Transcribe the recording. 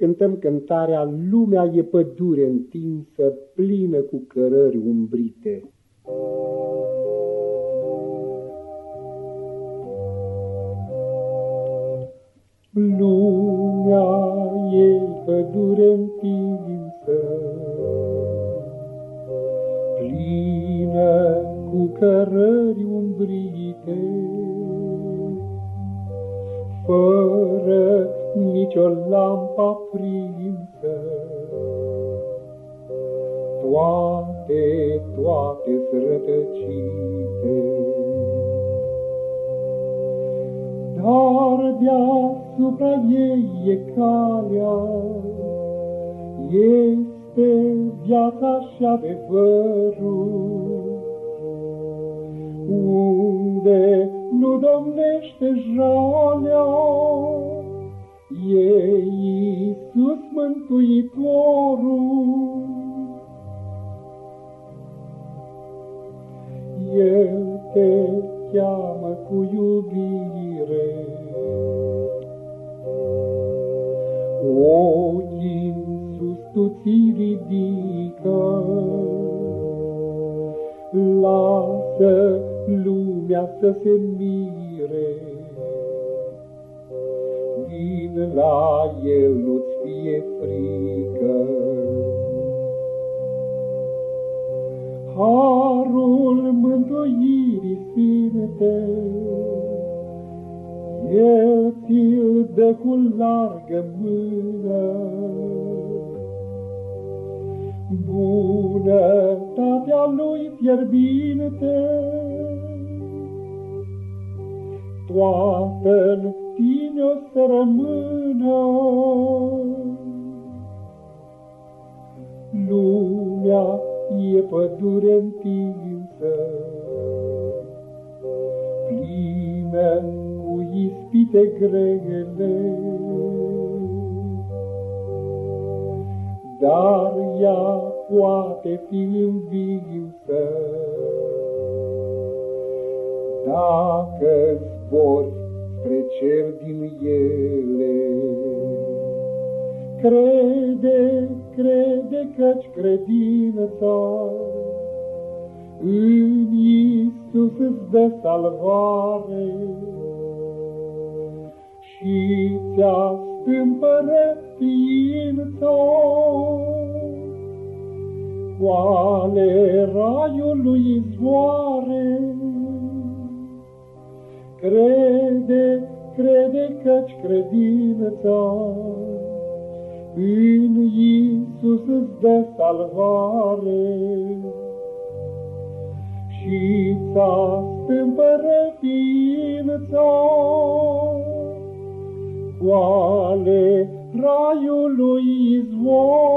cântăm cântarea Lumea e pădure întinsă, plină cu cărări umbrite. Lumea e pădure întinsă, plină cu cărări umbrite, fără nicio lampă aprinsă. Toate, toate srătăcite, dar deasupra ei e calea, este viața și adevărul, unde nu domnește jalea, Mântuitorul. El te cheamă cu iubire, ochii sus tu ți ridică, lasă lumea să se mire. Vin la el, Harul mântuirii sfinte, El ți-l dă cu largă mână. Bunătatea lui fierbinte, toată tine o să rămână. Lumea e pădure întinsă, plină cu ispite grele. Dar ea poate fi învinsă, dacă zbori spre cer din ele. Crede, crede căci credința în Iisus îți dă salvare. Și ți-a stâmpără ființa. Oale raiului izvoare, Crede, crede căci credința în Iisus îți dă salvare și ți-a stâmpără ființa goale raiului izvoare.